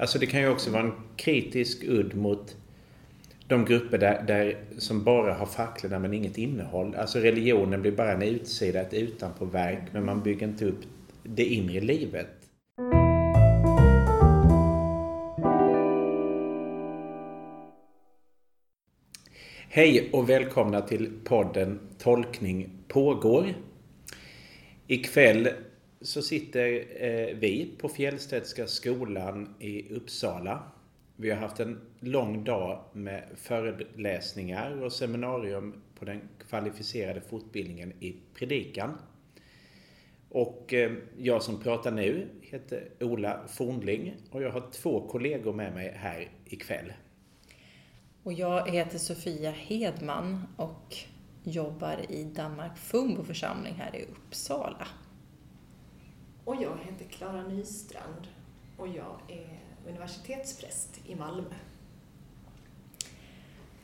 Alltså det kan ju också vara en kritisk udd mot de grupper där, där, som bara har facklorna men inget innehåll. Alltså religionen blir bara en utsida, ett utanpåverk, men man bygger inte upp det inre livet. Hej och välkomna till podden Tolkning pågår. Ikväll så sitter eh, vi på Fjällstedtska skolan i Uppsala. Vi har haft en lång dag med föreläsningar och seminarium på den kvalificerade fortbildningen i predikan. Och eh, jag som pratar nu heter Ola Fornling och jag har två kollegor med mig här ikväll. Och jag heter Sofia Hedman och jobbar i Danmark Fumbo församling här i Uppsala. Och jag heter Klara Nystrand och jag är universitetspräst i Malmö.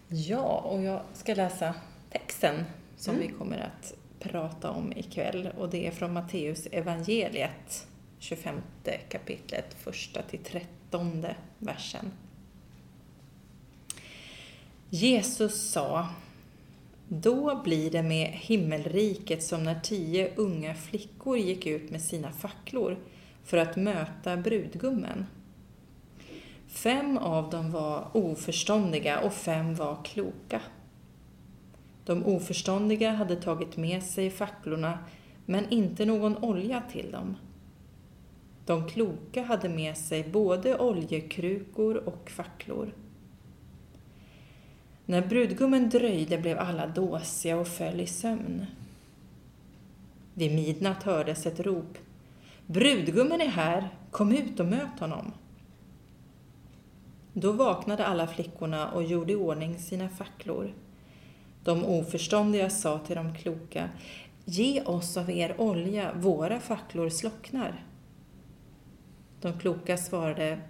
Ja, och jag ska läsa texten som mm. vi kommer att prata om ikväll och det är från Matteus evangeliet 25 kapitlet, första till trettonde versen. Jesus sa då blir det med himmelriket som när tio unga flickor gick ut med sina facklor för att möta brudgummen. Fem av dem var oförståndiga och fem var kloka. De oförståndiga hade tagit med sig facklorna men inte någon olja till dem. De kloka hade med sig både oljekrukor och facklor. När brudgummen dröjde blev alla dåsiga och föll i sömn. Vid midnatt hördes ett rop. Brudgummen är här, kom ut och möt honom. Då vaknade alla flickorna och gjorde i ordning sina facklor. De oförståndiga sa till de kloka, ge oss av er olja, våra facklor slocknar. De kloka svarade,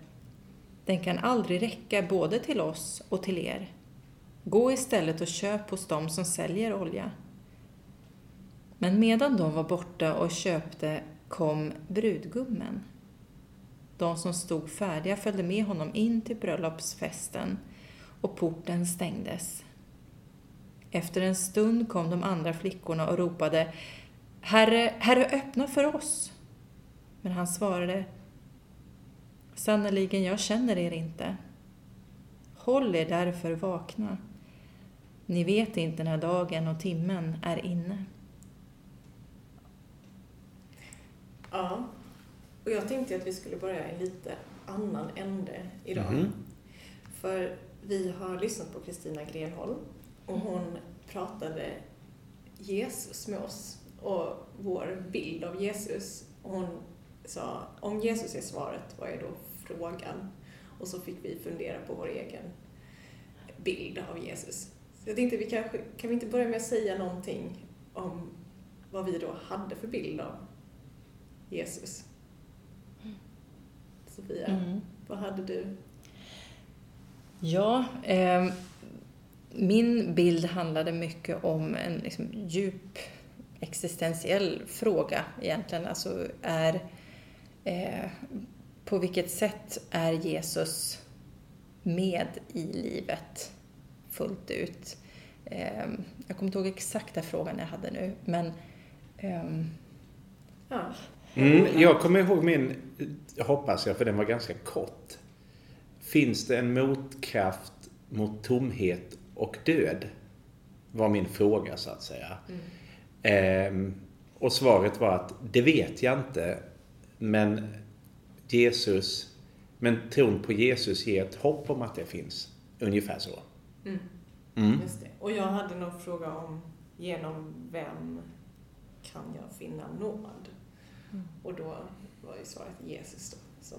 den kan aldrig räcka både till oss och till er. Gå istället och köp hos dem som säljer olja. Men medan de var borta och köpte kom brudgummen. De som stod färdiga följde med honom in till bröllopsfesten och porten stängdes. Efter en stund kom de andra flickorna och ropade Herre, Herre, öppna för oss! Men han svarade Sannerligen, jag känner er inte. Håll er därför vakna. Ni vet inte när dagen och timmen är inne. Ja, och jag tänkte att vi skulle börja i en lite annan ände idag. Mm. För vi har lyssnat på Kristina Grenholm och hon pratade Jesus med oss och vår bild av Jesus. Hon sa, om Jesus är svaret, vad är då frågan? Och så fick vi fundera på vår egen bild av Jesus. Jag tänkte, vi kanske, kan vi inte börja med att säga någonting om vad vi då hade för bild av Jesus? Sofia, mm. vad hade du? Ja, eh, min bild handlade mycket om en liksom, djup existentiell fråga egentligen. Alltså är, eh, på vilket sätt är Jesus med i livet? Fullt ut. Ehm, jag kommer inte ihåg exakta frågan jag hade nu, men... Um, ja. Mm, jag kommer ihåg min, hoppas jag, för den var ganska kort. Finns det en motkraft mot tomhet och död? Var min fråga så att säga. Mm. Ehm, och svaret var att det vet jag inte. Men Jesus, men tron på Jesus ger ett hopp om att det finns. Ungefär så. Mm. Mm. Just det. Och jag hade någon fråga om genom vem kan jag finna nåd? Mm. Och då var ju svaret Jesus då, som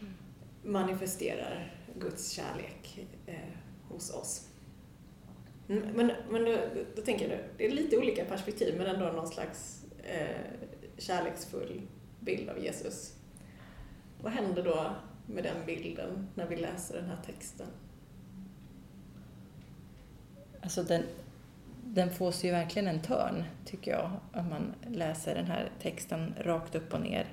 mm. manifesterar Guds kärlek eh, hos oss. Mm, men, men då, då, tänker jag nu, det är lite olika perspektiv men ändå någon slags eh, kärleksfull bild av Jesus. Vad händer då med den bilden när vi läser den här texten? Alltså den, den får sig ju verkligen en törn, tycker jag, om man läser den här texten rakt upp och ner.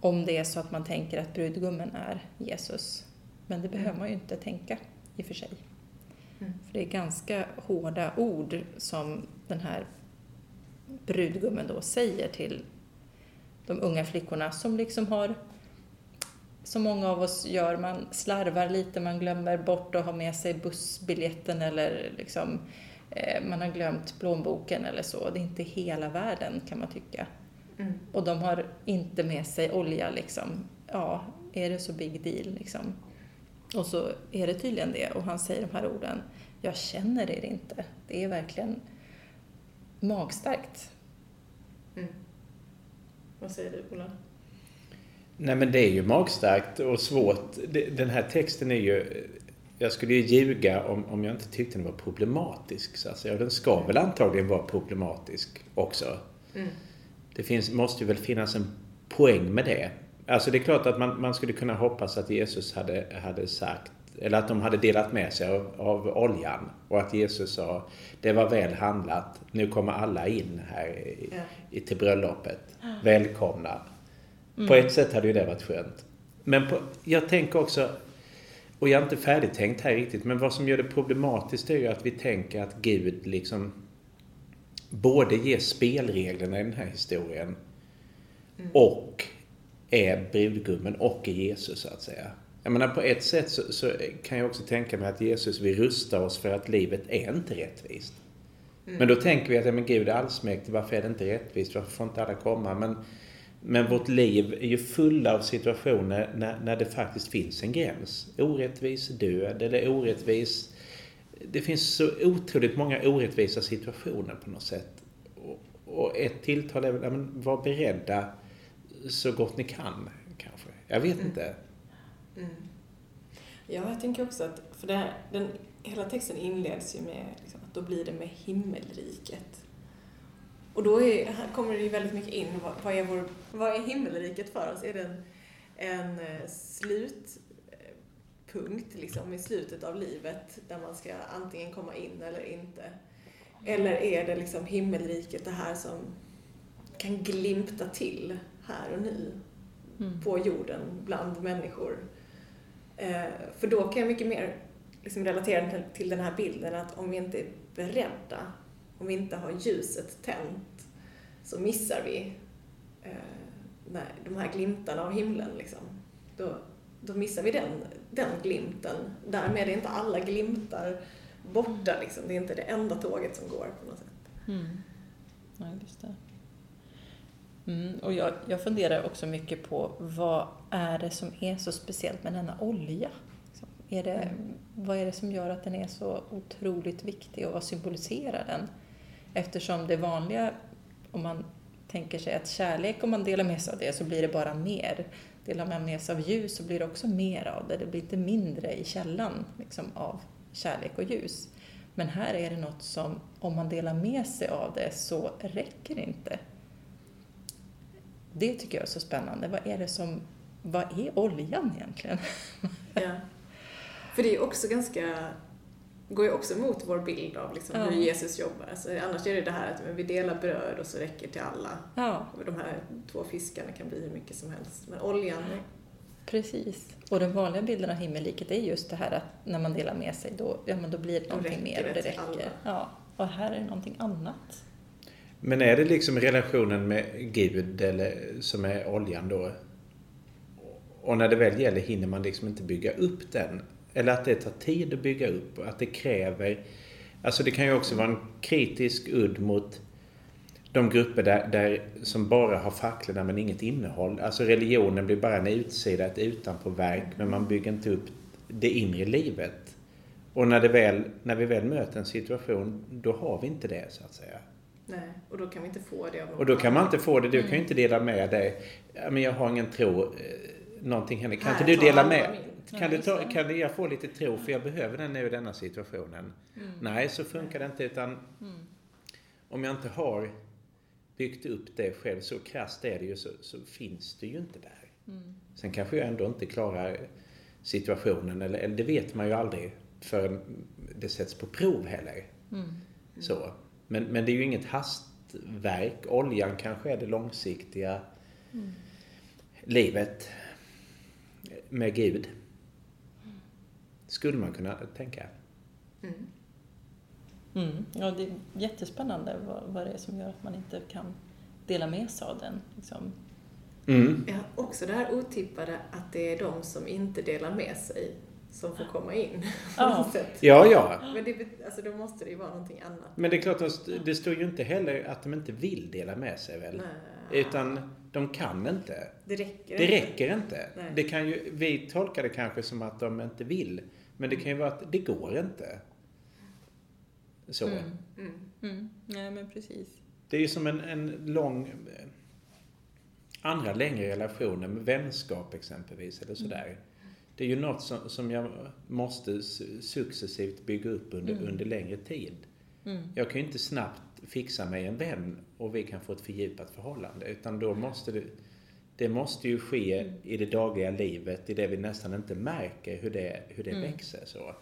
Om det är så att man tänker att brudgummen är Jesus. Men det behöver man ju inte tänka i och för sig. Mm. För det är ganska hårda ord som den här brudgummen då säger till de unga flickorna som liksom har, som många av oss gör, man slarvar lite, man glömmer bort att ha med sig bussbiljetten eller liksom, eh, man har glömt plånboken eller så. Det är inte hela världen kan man tycka. Mm. Och de har inte med sig olja liksom. Ja, är det så big deal liksom? Och så är det tydligen det. Och han säger de här orden. Jag känner er inte. Det är verkligen magstarkt. Mm. Vad säger du, Ola? Nej men det är ju magstarkt och svårt. Den här texten är ju... Jag skulle ju ljuga om, om jag inte tyckte den var problematisk. Så att säga. Och den ska väl antagligen vara problematisk också. Mm. Det finns, måste ju väl finnas en poäng med det. Alltså det är klart att man, man skulle kunna hoppas att Jesus hade, hade sagt, eller att de hade delat med sig av, av oljan. Och att Jesus sa, det var väl handlat, nu kommer alla in här i, Ja. i, till bröllopet. Välkomna. På ett sätt hade ju det varit skönt. Men på, jag tänker också, och jag är inte färdigtänkt här riktigt, men vad som gör det problematiskt är ju att vi tänker att Gud liksom både ger spelreglerna i den här historien och är brudgummen och är Jesus så att säga. Jag menar på ett sätt så, så kan jag också tänka mig att Jesus vill rusta oss för att livet är inte rättvist. Men då tänker vi att ja, men Gud är allsmäktig, varför är det inte rättvist? Varför får inte alla komma? Men, men vårt liv är ju fulla av situationer när, när det faktiskt finns en gräns. Orättvis död eller orättvis... Det finns så otroligt många orättvisa situationer på något sätt. Och, och ett tilltal är väl, var beredda så gott ni kan kanske. Jag vet inte. Mm. Ja, jag tänker också att, för det här, den, hela texten inleds ju med liksom, att då blir det med himmelriket. Och då är, kommer det ju väldigt mycket in, vad, vad, är, vår, vad är himmelriket för oss? Är det en, en eh, slutpunkt liksom, i slutet av livet där man ska antingen komma in eller inte? Eller är det liksom himmelriket det här som kan glimta till här och nu Mm. på jorden bland människor? Eh, för då kan jag mycket mer liksom relatera till, till den här bilden att om vi inte är beredda, om vi inte har ljuset tänt, så missar vi eh, nej, de här glimtarna av himlen. Liksom. Då, då missar vi den, den glimten. Därmed är inte alla glimtar borta. Liksom. Det är inte det enda tåget som går på något sätt. Mm. Ja, just det. Mm, och jag, jag funderar också mycket på vad är det som är så speciellt med denna olja? Liksom, Är det, Mm. Vad är det som gör att den är så otroligt viktig och vad symboliserar den? Eftersom det vanliga, om man tänker sig att kärlek, om man delar med sig av det så blir det bara mer. Delar man med sig av ljus så blir det också mer av det. Det blir inte mindre i källan liksom, av kärlek och ljus. Men här är det något som, om man delar med sig av det så räcker det inte. Det tycker jag är så spännande. Vad är det som, vad är oljan egentligen? Ja. För det är också ganska, går ju också emot vår bild av liksom Ja. hur Jesus jobbar. Alltså, annars är det det här att vi delar bröd och så räcker till alla. Ja, Och de här två fiskarna kan bli hur mycket som helst. Men oljan, precis. Och den vanliga bilden av himmelriket är just det här att när man delar med sig då, ja, men då blir det någonting mer och det räcker. Ja, och här är det någonting annat. Men är det liksom relationen med Gud eller, som är oljan då? Och när det väl gäller hinner man liksom inte bygga upp den? Eller att det tar tid att bygga upp? Att det kräver... Alltså det kan ju också vara en kritisk udd mot de grupper där, där, som bara har facklorna men inget innehåll. Alltså religionen blir bara en utsida, ett utanpåverk, men man bygger inte upp det inre livet. Och när, det väl, när vi väl möter en situation, då har vi inte det så att säga. nej. Och då kan vi inte få det av någon Och då kan man inte få det. Du kan Mm. ju inte dela med dig. Men jag har ingen tro. eh, Någonting händer. Kan inte du dela med? min. Kan, du ta, kan jag få lite tro för jag behöver den nu i denna situationen? Mm. Nej, så funkar det inte. Utan om jag inte har byggt upp det själv, så krasst är det ju, så, så finns det ju inte där. Mm. Sen kanske jag ändå inte klarar situationen, eller, eller det vet man ju aldrig förrän det sätts på prov heller. Mm. Så. Men, men det är ju inget hastverk. Oljan kanske är det långsiktiga. livet med Gud. Skulle man kunna tänka. Mm. Mm. Ja, det är jättespännande vad, vad det är som gör att man inte kan dela med sig av den. Liksom. Mm. Ja, också det här otippade att det är de som inte delar med sig som får komma in. på Ja. något sätt. Ja, ja. Men det, alltså, då måste det ju vara någonting annat. Men det är klart, det står ju inte heller att de inte vill dela med sig väl? Nej. Utan de kan inte. Det räcker Det inte. räcker inte. Nej. Det kan ju, vi tolkar det kanske som att de inte vill. Men det kan ju vara att det går inte. Så. Mm. Mm. Mm. Nej, men precis. Det är ju som en, en lång... Andra längre relationer med vänskap exempelvis eller sådär. Det är ju något som, som jag måste su- successivt bygga upp under, Mm. under längre tid. Mm. Jag kan ju inte snabbt fixa mig en vän och vi kan få ett fördjupat förhållande. Utan då måste det, det måste ju ske i det dagliga livet, i det vi nästan inte märker hur det, hur det Mm. växer. Så.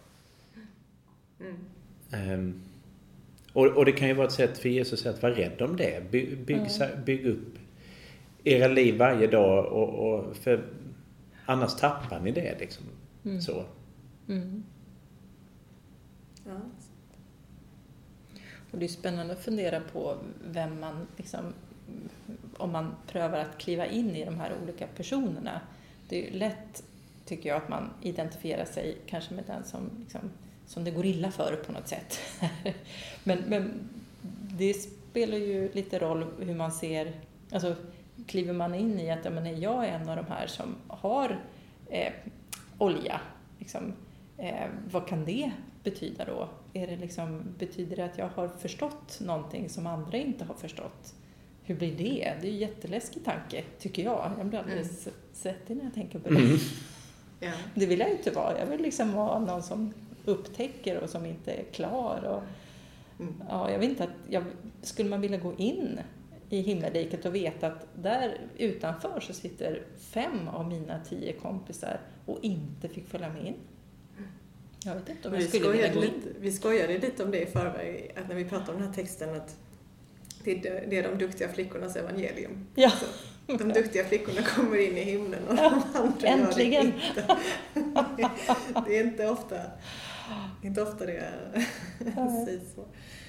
Mm. Ehm, och, och det kan ju vara ett sätt för Jesus att vara rädd om det. By, bygg, sa- bygg upp era liv varje dag och, och för annars tappar ni det. Liksom. Mm. Så. Mm. Ja. Och det är spännande att fundera på vem man, liksom, om man prövar att kliva in i de här olika personerna. Det är ju lätt, tycker jag, att man identifierar sig kanske med den som, liksom, som det går illa för på något sätt. men, men det spelar ju lite roll hur man ser, alltså kliver man in i att ja, men jag är en av de här som har eh, olja, liksom, eh, vad kan det betyda då? Är det liksom, betyder det att jag har förstått någonting som andra inte har förstått? Hur blir det? Det är ju en jätteläskig tanke, tycker jag. Jag blir alldeles svettig när jag tänker på det. Mm. Ja. Det vill jag inte vara. Jag vill liksom vara någon som upptäcker och som inte är klar. Och, Mm. ja, jag vet inte att jag, skulle man vilja gå in i himmelriket och veta att där utanför så sitter fem av mina tio kompisar och inte fick följa med in. Jag vet inte om Vi jag skulle vilja skojade, gå in. lite, vi skojade lite om det i förväg, att när vi pratade om den här texten att det är, det är de duktiga flickornas evangelium. Ja, De duktiga flickorna kommer in i himlen och Ja, de andra äntligen. gör det inte. Det är inte ofta, inte ofta det sägs så.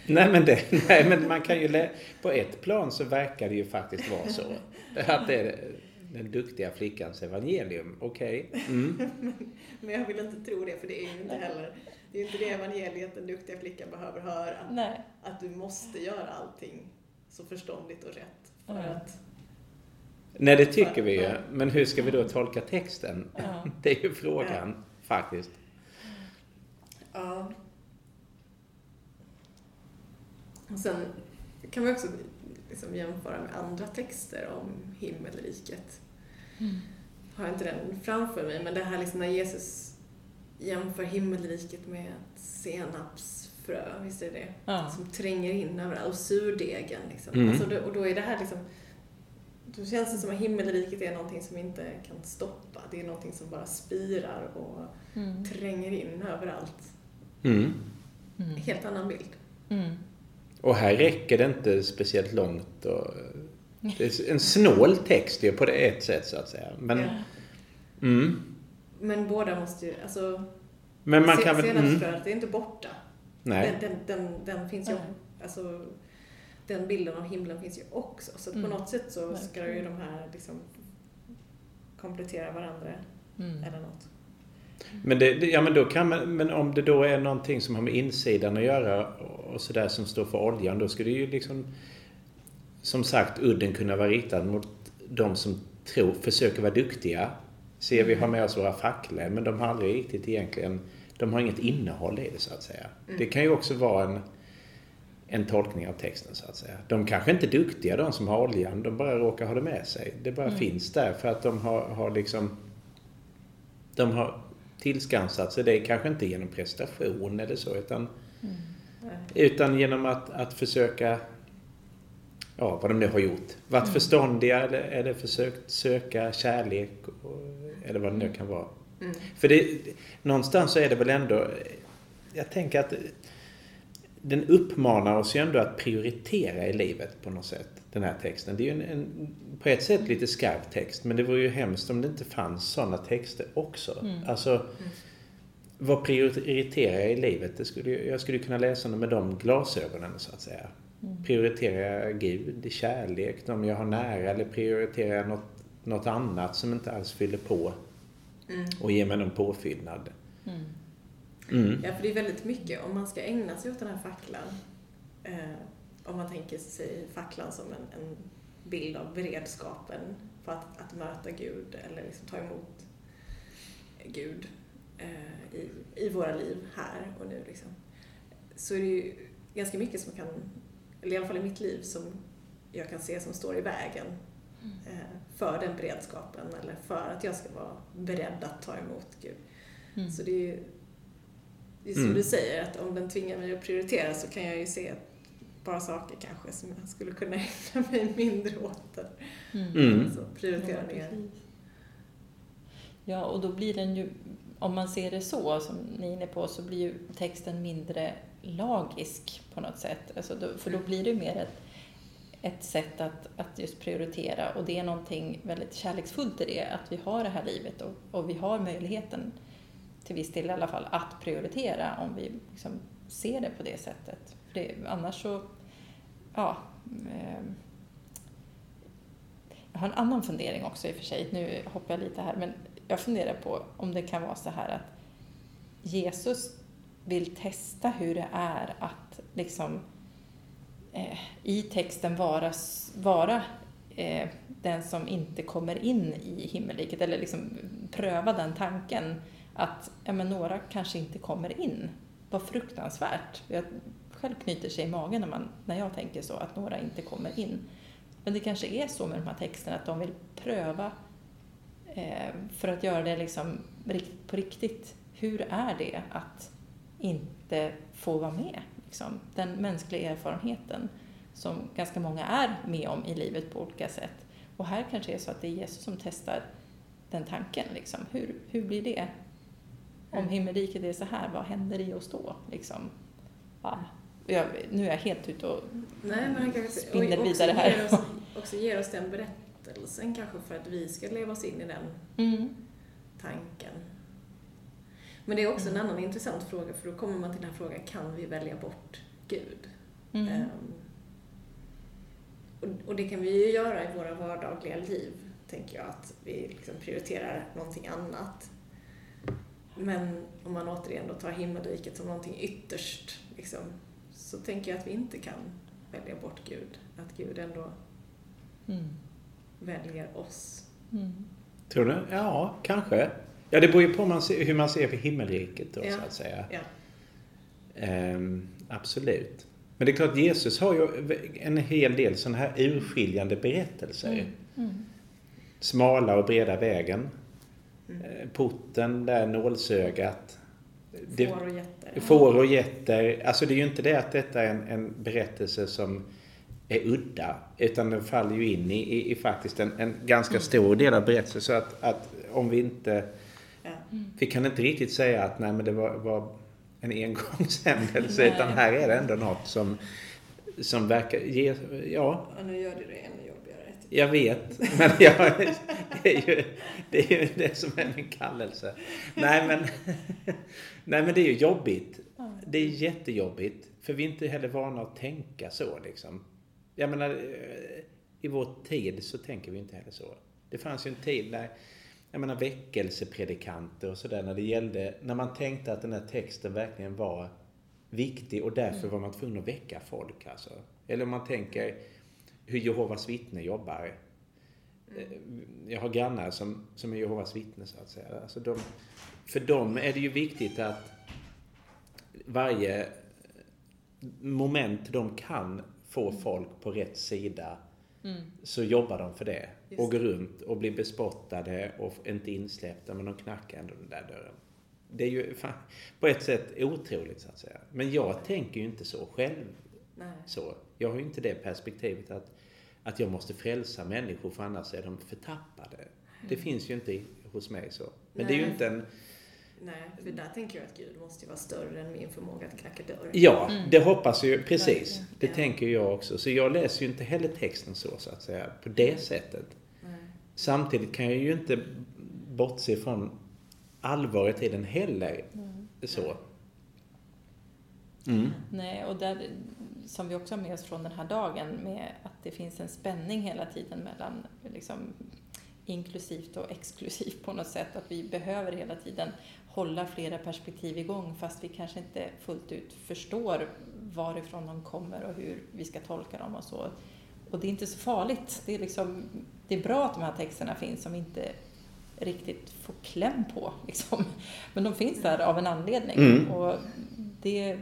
Nej men, det, nej, men man kan ju... lä- På ett plan så verkar det ju faktiskt vara så. Att det är den duktiga flickans evangelium. Okej. Mm. Men jag vill inte tro det, för det är ju inte heller, det är inte det evangeliet den duktiga flickan behöver höra. nej. Att du måste göra allting så förståndigt och rätt. För Ja. att, Nej, det tycker vi ju. Men hur ska vi då tolka texten? Ja. Det är ju frågan, faktiskt. ja. Och sen kan vi också liksom jämföra med andra texter om himmelriket. Mm. Har jag inte den framför mig, men det här liksom när Jesus jämför himmelriket med ett senapsfrö, visst är det det? Ja. Som tränger in överallt, och surdegen liksom. Mm. Alltså, då- och då är det här liksom då känns det som att himmelriket är någonting som inte kan stoppa. Det är någonting som bara spirar och Mm. tränger in överallt. Mm. Mm. Helt annan bild. Mm. Och här räcker det inte speciellt långt. Och, det är en snål text ju på det ett sätt så att säga. Men, Ja. mm. Men båda måste ju, alltså, Men man se- kan väl... Mm. senapsfröet är inte borta. Nej. Den, den, den, den finns ju, Nej. alltså, den bilden av himlen finns ju också. Så Mm. på något sätt så ska ju de här liksom komplettera varandra Mm. eller något. Men, det, ja, men, då kan man, men om det då är någonting som har med insidan att göra och sådär som står för oljan, då skulle det ju liksom som sagt udden kunna vara riktad mot de som tror, försöker vara duktiga. Ser vi har med oss våra facklor, men de har aldrig riktigt egentligen, de har inget innehåll i det så att säga. Mm. Det kan ju också vara en, en tolkning av texten så att säga. De kanske inte är duktiga de som har oljan, de bara råkar ha det med sig. Det bara Mm. finns där för att de har, har liksom de har tillskansat sig det, kanske inte genom prestation eller så, utan, Mm. Utan genom att, att försöka, ja vad de nu har gjort. Varit Mm. förståndiga eller, eller försökt söka kärlek och, eller vad det nu kan vara. Mm. För det, någonstans så är det väl ändå, jag tänker att den uppmanar oss ju ändå att prioritera i livet på något sätt, den här texten. Det är ju en, en på ett sätt lite skarp text, men det vore ju hemskt om det inte fanns sådana texter också. Mm. Alltså, vad prioriterar jag i livet? Det skulle, jag skulle kunna läsa med de glasögonen, så att säga. Mm. Prioriterar jag Gud, kärlek, de jag har nära, eller prioriterar jag något, något annat som inte alls fyller på mm. och ger mig någon påfyllnad? Mm. Ja, för det är väldigt mycket, om man ska ägna sig åt den här facklan, eh, om man tänker sig facklan som en, en bild av beredskapen för att, att möta Gud eller liksom ta emot Gud eh, i, i våra liv här och nu. Liksom. Så är det ju ganska mycket som kan, eller i alla fall i mitt liv, som jag kan se som står i vägen mm. eh, för den beredskapen eller för att jag ska vara beredd att ta emot Gud. Mm. Så det är ju det är som mm. du säger, att om den tvingar mig att prioritera så kan jag ju se bara saker kanske som jag skulle kunna ägna mig mindre åt. Mm. mm. Så prioritera ja, ner. Ja, och då blir den ju, om man ser det så, som ni är inne på, så blir ju texten mindre lagisk på något sätt. Alltså då, för då blir det mer ett, ett sätt att, att just prioritera och det är någonting väldigt kärleksfullt i det, att vi har det här livet och, och vi har möjligheten till viss del i alla fall, att prioritera om vi liksom ser det på det sättet. För det, annars så, ja. Eh, jag har en annan fundering också i och för sig, nu hoppar jag lite här, men jag funderar på om det kan vara så här att Jesus vill testa hur det är att liksom eh, i texten vara, vara eh, den som inte kommer in i himmelriket, eller liksom pröva den tanken att ja, men några kanske inte kommer in. Vad fruktansvärt. Jag själv knyter sig i magen när, man, när jag tänker så, att några inte kommer in. Men det kanske är så med de här texterna, att de vill pröva eh, för att göra det liksom på riktigt. Hur är det att inte få vara med? Liksom? Den mänskliga erfarenheten som ganska många är med om i livet på olika sätt. Och här kanske är så att det är Jesus som testar den tanken. Liksom. Hur, hur blir det? Om himmelriket är så här, vad händer i oss då? Liksom. Ja. Jag, nu är jag helt ute och Nej, men kanske, spinner och vidare här. Ger oss, också ger oss den berättelsen kanske för att vi ska leva oss in i den mm. tanken. Men det är också mm. en annan intressant fråga, för då kommer man till den här frågan, kan vi välja bort Gud? Mm. Um, och, och, det kan vi ju göra i våra vardagliga liv, tänker jag, att vi liksom prioriterar någonting annat. Men om man återigen då tar himmelriket som någonting ytterst, liksom, så tänker jag att vi inte kan välja bort Gud. Att Gud ändå mm. väljer oss. Mm. Tror du? Ja, kanske. Ja, det beror ju på hur man ser på himmelriket då, ja. så att säga. Ja. Ehm, absolut. Men det är klart, Jesus har ju en hel del sådana här urskiljande berättelser. Mm. mm. Smala och breda vägen. Mm. Porten där, nålsögat. Får och getter. Får och getter. Alltså det är ju inte det att detta är en, en berättelse som är udda. Utan den faller ju in i, i, i faktiskt en, en, ganska mm. stor del av berättelsen. Så att, att om vi inte... Ja. Vi kan inte riktigt säga att nej men det var, var en engångshändelse. utan här är det ändå något som, som verkar ge... Ja. ja nu gör du det jag vet, men jag, det, är ju, det är ju det som är min kallelse. Nej men, nej, men det är ju jobbigt. Det är jättejobbigt. För vi är inte heller vana att tänka så liksom. Jag menar, i vår tid så tänker vi inte heller så. Det fanns ju en tid när, jag menar väckelsepredikanter och sådär, när det gällde, när man tänkte att den här texten verkligen var viktig och därför mm. var man tvungen att väcka folk alltså. Eller om man tänker hur Jehovas vittne jobbar. Mm. Jag har grannar som, som är Jehovas vittne så att säga. Alltså de, för dem är det ju viktigt att varje moment de kan få mm. folk på rätt sida mm. så jobbar de för det. Just. Och går runt och blir bespottade och inte insläppta men de knackar ändå den där dörren. Det är ju fan, på ett sätt otroligt så att säga. Men jag tänker ju inte så själv. Nej. Så. Jag har ju inte det perspektivet att att jag måste frälsa människor för annars är de förtappade. Det finns ju inte hos mig så. Men Nej. det är ju inte en... Nej, för där tänker jag att Gud måste ju vara större än min förmåga att knacka dörr. Ja, Mm. det hoppas jag ju. Precis. Verkligen. Det Ja. tänker jag också. Så jag läser ju inte heller texten så, så att säga, på det sättet. Nej. Samtidigt kan jag ju inte bortse från allvaret i den heller. Mm. Så. Mm. Nej, och där, som vi också har med oss från den här dagen, med att det finns en spänning hela tiden mellan liksom, inklusivt och exklusivt på något sätt. Att vi behöver hela tiden hålla flera perspektiv igång fast vi kanske inte fullt ut förstår varifrån de kommer och hur vi ska tolka dem och så. Och det är inte så farligt. Det är, liksom, det är bra att de här texterna finns som vi inte riktigt får kläm på. Liksom. Men de finns där av en anledning. Mm. Och det,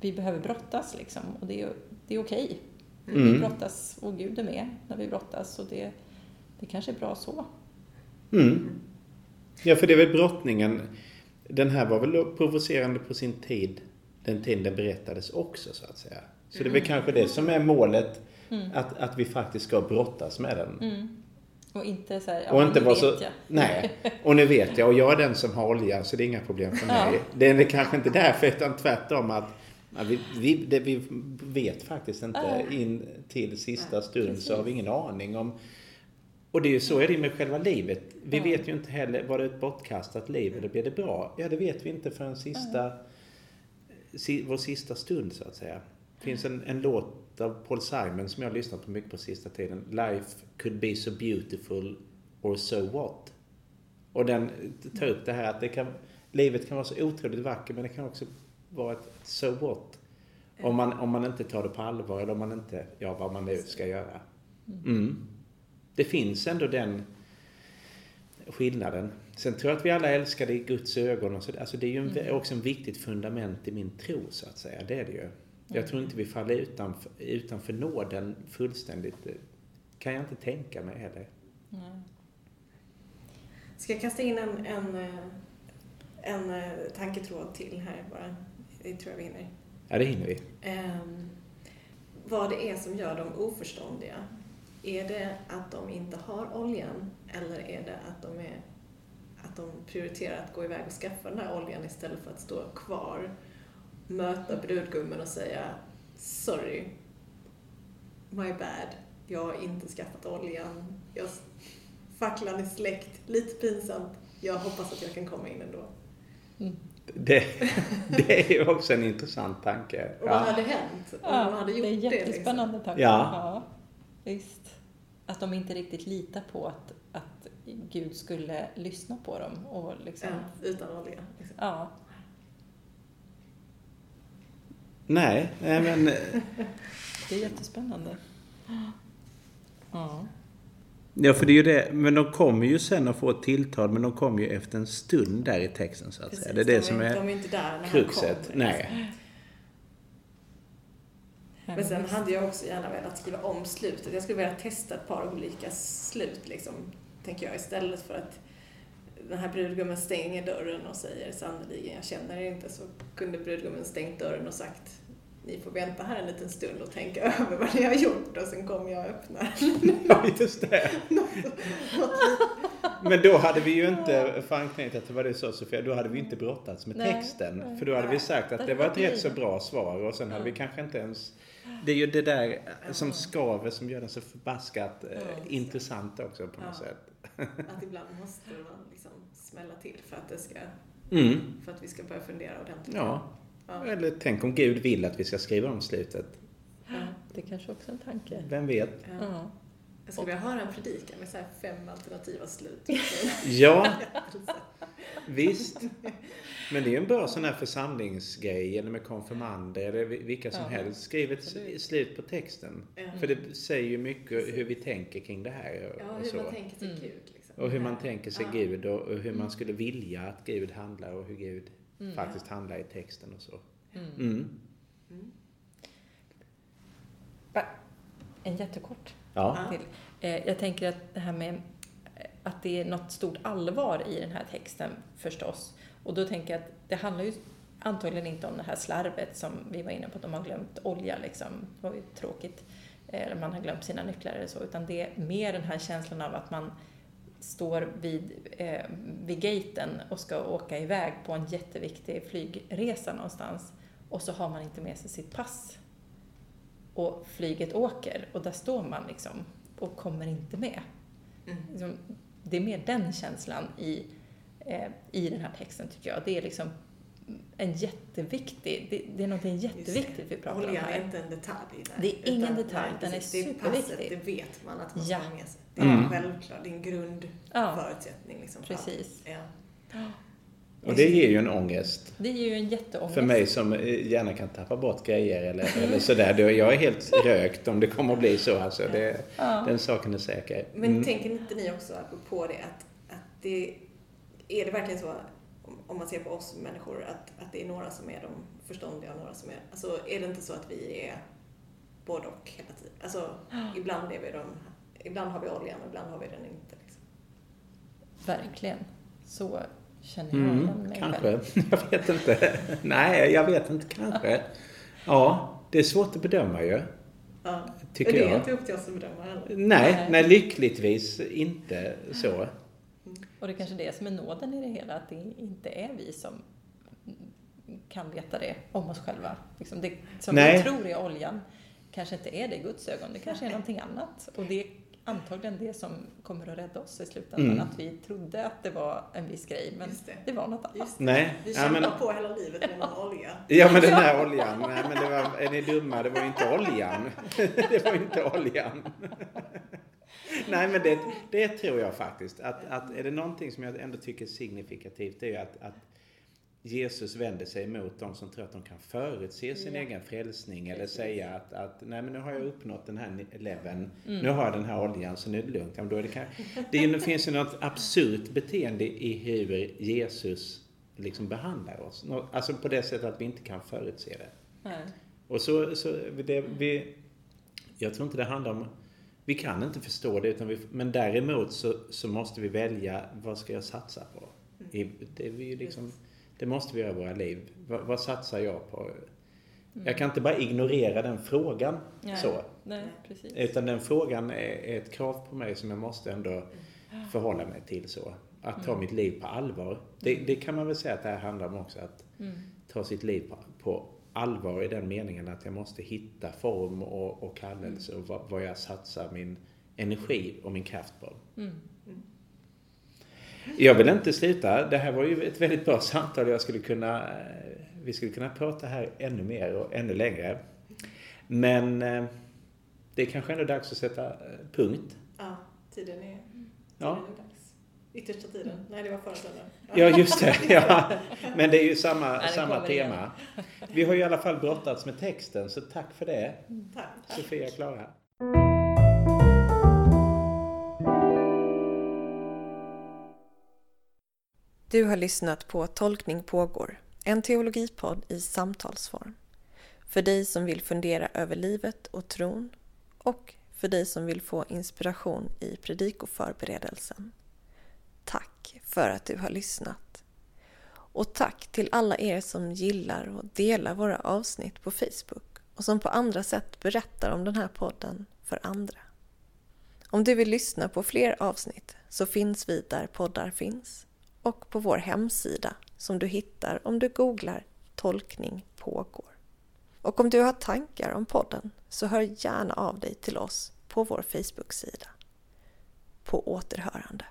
vi behöver brottas liksom. Och det är, det är okej. Vi Mm. brottas och Gud är med när vi brottas. Och det, det kanske är bra så. Mm. Ja, för det är väl brottningen. Den här var väl provocerande på sin tid. Den tiden den berättades också, så att säga. Så det är väl kanske det som är målet. Mm. Att, att vi faktiskt ska brottas med den. Mm. Och inte så här, ja, Och inte nu vara vet så... jag. Nej. Och nu vet jag. Och jag är den som har olja, så det är inga problem för mig. Ja. Det är kanske inte därför, utan tvärtom att ja, vi, vi, det, vi vet faktiskt inte. In till sista stund så har vi ingen aning om... Och det är ju så är det med själva livet. Vi vet ju inte heller, var det ett bortkastat liv eller blev det bra? Ja, det vet vi inte förrän sista... Si, vår sista stund, så att säga. Det finns en, en låt av Paul Simon som jag har lyssnat på mycket på sista tiden. Life could be so beautiful or so what? Och den tar upp det här att det kan, livet kan vara så otroligt vackert men det kan också vara ett so what? Om man, om man inte tar det på allvar eller om man inte, ja vad man nu ska göra. Mm. Det finns ändå den skillnaden. Sen tror jag att vi alla älskar det i Guds ögon. Och så, alltså det är ju en, Mm. också en viktigt fundament i min tro så att säga. Det är det ju. Jag tror inte vi faller utanför, utanför nåden fullständigt. Det kan jag inte tänka mig heller. Nej. Ska jag kasta in en, en, eh, en eh, tanketråd till här bara? Det tror jag vi hinner. Ja, det hinner vi. Ehm, vad det är som gör dem oförståndiga. Är det att de inte har oljan eller är det att de, är, att de prioriterar att gå iväg och skaffa den här oljan istället för att stå kvar, möta brudgummen och säga sorry, my bad, jag har inte skaffat oljan, jag, facklan är släckt, lite pinsamt, jag hoppas att jag kan komma in ändå. Mm. Det, det är ju också en intressant tanke. Och vad hade hänt om de hade gjort det är en det? liksom? jättespännande tanke. Ja. ja. Visst. Att de inte riktigt litar på att, att Gud skulle lyssna på dem. Och liksom, Ja, utan olja. Liksom. ja. Nej, nej men... Det är jättespännande. Ja. Ja, för det är ju det. Men de kommer ju sen att få ett tilltal, men de kommer ju efter en stund där i texten så att säga. Det är det de som är, de är inte där när han kruxet. kommer. Nej. Men sen hade jag också gärna velat skriva om slutet. Jag skulle vilja testa ett par olika slut, liksom, tänker jag, istället för att den här brudgummen stänger dörren och säger sannerligen, jag känner er inte, så kunde brudgummen stängt dörren och sagt ni får vänta här en liten stund och tänka över vad ni har gjort och sen kommer jag och öppnar. Ja, just det. Men då hade vi ju inte, för att anknyta till vad du sa Sofia, då hade vi inte brottats med Nej. texten. För då hade vi sagt att Det det var ett rätt så bra svar och sen hade vi kanske inte ens... Det är ju det där som skaver som gör den så förbaskat eh, Ja. intressant också på något Ja. sätt. Att ibland måste man liksom smälla till för att, det ska, Mm. för att vi ska börja fundera ordentligt. Ja. Ja. Eller tänk om Gud vill att vi ska skriva om slutet. Ja. Det kanske också är en tanke. Vem vet? Ja. Ja. Jag skulle vilja höra en predikan med så här fem alternativa slut. Ja, visst. Men det är ju en bra sån här församlingsgrej, eller med konfirmander, eller vilka som Ja, helst. Skriv ett slut på texten. Ja. För det säger ju mycket hur vi tänker kring det här. Och, Ja, och hur så. man tänker sig Mm. Gud. Liksom. Och hur man tänker sig Ja. Gud och, och hur man skulle vilja att Gud handlar och hur Gud Mm. faktiskt handlar i texten och så. Mm. Mm. Mm. En jättekort Ja. Ja. till. Eh, Jag tänker att det här med eh, att det är något stort allvar i den här texten förstås. Och då tänker jag att det handlar ju antagligen inte om det här slarvet som vi var inne på, att de har glömt olja liksom. Det var ju tråkigt. Eh, Eller man har glömt sina nycklar eller så. Utan det är mer den här känslan av att man står vid, eh, vid gaten och ska åka iväg på en jätteviktig flygresa någonstans och så har man inte med sig sitt pass. Och flyget åker och där står man liksom och kommer inte med. Mm. Liksom, det är mer den känslan i, eh, i den här texten tycker jag. Det är liksom en jätteviktig, det, det är någonting jätteviktigt vi pratar om Oljan är här. inte en detalj. nej. Det är ingen Utan- detalj, nej, den är precis. Det är passet, superviktig. det vet man att man Ja. ska ha med sig. Det är Mm. självklart, det är en Ja, grundförutsättning. Liksom, för precis. Ja. Och det ger ju en ångest. Det är ju en jätteångest. För mig som eh, gärna kan tappa bort grejer eller, eller sådär. Jag är helt rökt om det kommer att bli så. Alltså. Det, Ja. Den saken är säker. Men Mm. tänker inte ni också på det att, att det, är det verkligen så om- man ser på oss människor att, att det är några som är de förståndiga och några som är, alltså är det inte så att vi är både och hela tiden? Alltså ibland är vi de, ibland har vi oljan och ibland har vi den inte. Liksom. Verkligen. Så känner jag Mm, mig kanske. själv. Jag vet inte. Nej, jag vet inte. Kanske. Ja, det är svårt att bedöma ju. Ja. Tycker och det är jag. inte upp till oss att bedöma heller. Nej, Nej. nej, lyckligtvis inte så. Och det är kanske det som är nåden i det hela, att det inte är vi som kan veta det om oss själva. Liksom det som Nej. vi tror är oljan kanske inte är det i Guds ögon, det kanske är någonting annat. Och det är antagligen det som kommer att rädda oss i slutändan, Mm. att vi trodde att det var en viss grej, men Just det. det var något annat. Just det. Nej, Vi ja, kämpar men, på hela livet med någon olja. ja, men den här oljan. Nej, men det var, är ni dumma? Det var ju inte oljan. Det var inte oljan. Nej, men det, det tror jag faktiskt. Att, att är det någonting som jag ändå tycker är signifikativt, det är att, att Jesus vänder sig mot de som tror att de kan förutse sin Ja. egen frälsning eller Precis. säga att, att nej men nu har jag uppnått den här leveln, Mm. nu har jag den här oljan så nu är det lugnt. Men då är det, kan, det, det finns ju något absurt beteende i hur Jesus liksom behandlar oss. Alltså på det sättet att vi inte kan förutse det. Nej. Och så, så det, vi, jag tror inte det handlar om, vi kan inte förstå det, utan vi, men däremot så, så måste vi välja, vad ska jag satsa på? I, det, vi liksom, det måste vi göra i våra liv. Vad, vad satsar jag på? Jag kan inte bara ignorera den frågan Nej. så. Nej. Utan den frågan är, ett krav på mig som jag måste ändå förhålla mig till så. Att ta mitt liv på allvar. Det, det kan man väl säga att det här handlar om också. Att Mm. ta sitt liv på, på allvar i den meningen att jag måste hitta form och, och kallelse och vad, vad jag satsar min energi och min kraft på. Mm. Jag vill inte sluta. Det här var ju ett väldigt bra samtal. Jag skulle kunna, eh, vi skulle kunna prata här ännu mer och ännu längre. Men eh, det är kanske ändå dags att sätta eh, punkt. Ja, tiden är, tiden Ja. är dags. Yttersta tiden. Nej, det var förra söndagen. Ja, just det. Ja. Men det är ju samma, den samma tema. Vi har ju i alla fall brottats med texten, så tack för det. Tack. Sofia Klara. Du har lyssnat på Tolkning pågår, en teologipodd i samtalsform. För dig som vill fundera över livet och tron och för dig som vill få inspiration i predikoförberedelsen. Tack för att du har lyssnat. Och tack till alla er som gillar och delar våra avsnitt på Facebook och som på andra sätt berättar om den här podden för andra. Om du vill lyssna på fler avsnitt så finns vi där poddar finns och på vår hemsida som du hittar om du googlar Tolkning pågår. Och om du har tankar om podden så hör gärna av dig till oss på vår Facebook-sida. På återhörande.